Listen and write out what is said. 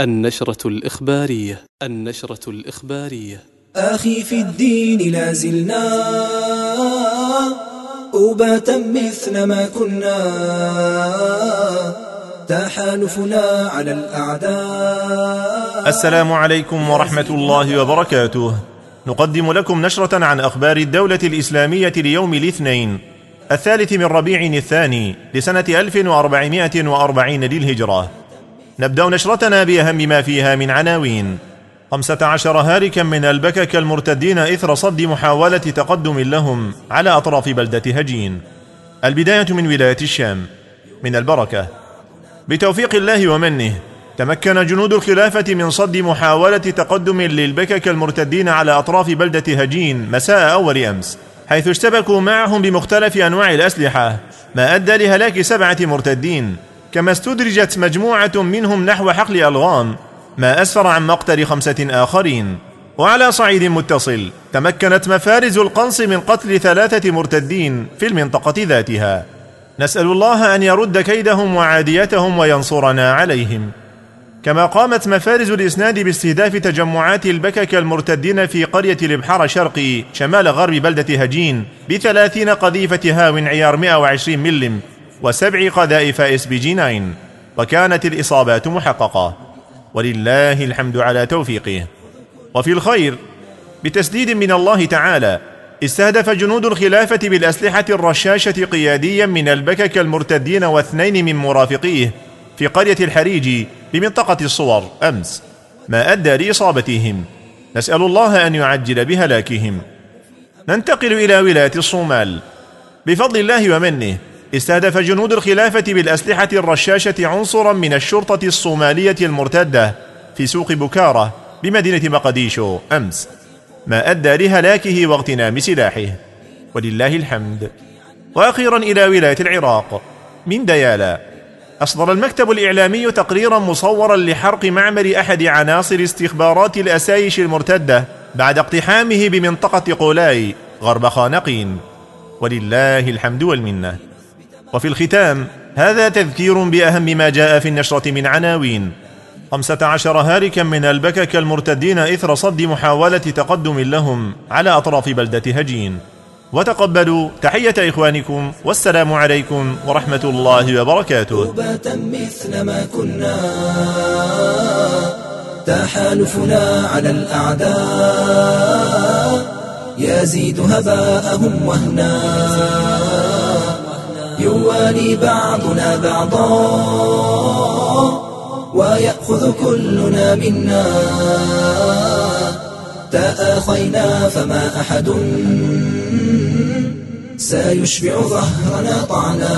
النشرة الإخبارية النشرة الإخبارية. أخي في الدين لا زلنا أوباتا مثل ما كنا. تحالفنا على الأعداء. السلام عليكم ورحمة الله وبركاته. نقدم لكم نشرة عن أخبار الدولة الإسلامية ليوم الاثنين الثالث من ربيع الثاني لسنة 1440 للهجرة. نبدأ نشرتنا بأهم ما فيها من عناوين. خمسة عشر هاركا من البكك المرتدين إثر صد محاولة تقدم لهم على أطراف بلدة هجين. البداية من ولاية الشام. من البركة. بتوفيق الله ومنه تمكن جنود الخلافة من صد محاولة تقدم للبكك المرتدين على أطراف بلدة هجين مساء أول أمس حيث اشتبكوا معهم بمختلف أنواع الأسلحة ما أدى لهلاك سبعة مرتدين. كما استدرجت مجموعة منهم نحو حقل ألغام ما أسفر عن مقتل خمسة آخرين. وعلى صعيد متصل تمكنت مفارز القنص من قتل ثلاثة مرتدين في المنطقة ذاتها. نسأل الله أن يرد كيدهم وعاديتهم وينصرنا عليهم. كما قامت مفارز الإسناد باستهداف تجمعات البكك المرتدين في قرية الإبحار الشرقي شمال غرب بلدة هجين بثلاثين قذيفة هاو عيار 120 ملم وسبع قذائف SPG 9 وكانت الإصابات محققة. ولله الحمد على توفيقه. وفي الخير بتسديد من الله تعالى استهدف جنود الخلافة بالأسلحة الرشاشة قياديا من البكك المرتدين واثنين من مرافقيه في قرية الحريج بمنطقة الصور أمس. ما أدى لإصابتهم. نسأل الله أن يعجل بهلاكهم. ننتقل إلى ولاية الصومال. بفضل الله ومنه استهدف جنود الخلافة بالأسلحة الرشاشة عنصرا من الشرطة الصومالية المرتدة في سوق بكارة بمدينة مقديشو أمس ما أدى لهلاكه واغتنام سلاحه. ولله الحمد. وأخيرا إلى ولاية العراق. من ديالا أصدر المكتب الإعلامي تقريرا مصورا لحرق معمل أحد عناصر استخبارات الأسايش المرتدة بعد اقتحامه بمنطقة قولاي غرب خانقين. ولله الحمد والمنة. وفي الختام هذا تذكير بأهم ما جاء في النشرة من عناوين. خمسة عشر هاركا من البكك المرتدين إثر صد محاولة تقدم لهم على أطراف بلدة هجين. وتقبلوا تحية إخوانكم والسلام عليكم ورحمة الله وبركاته. مثل ما كنا تحالفنا على الأعداء. يزيد هباءهم وهنا. يوالي بعضنا بعضا ويأخذ كلنا منا. تآخينا فما أحد سيشبع ظهرنا طعنا.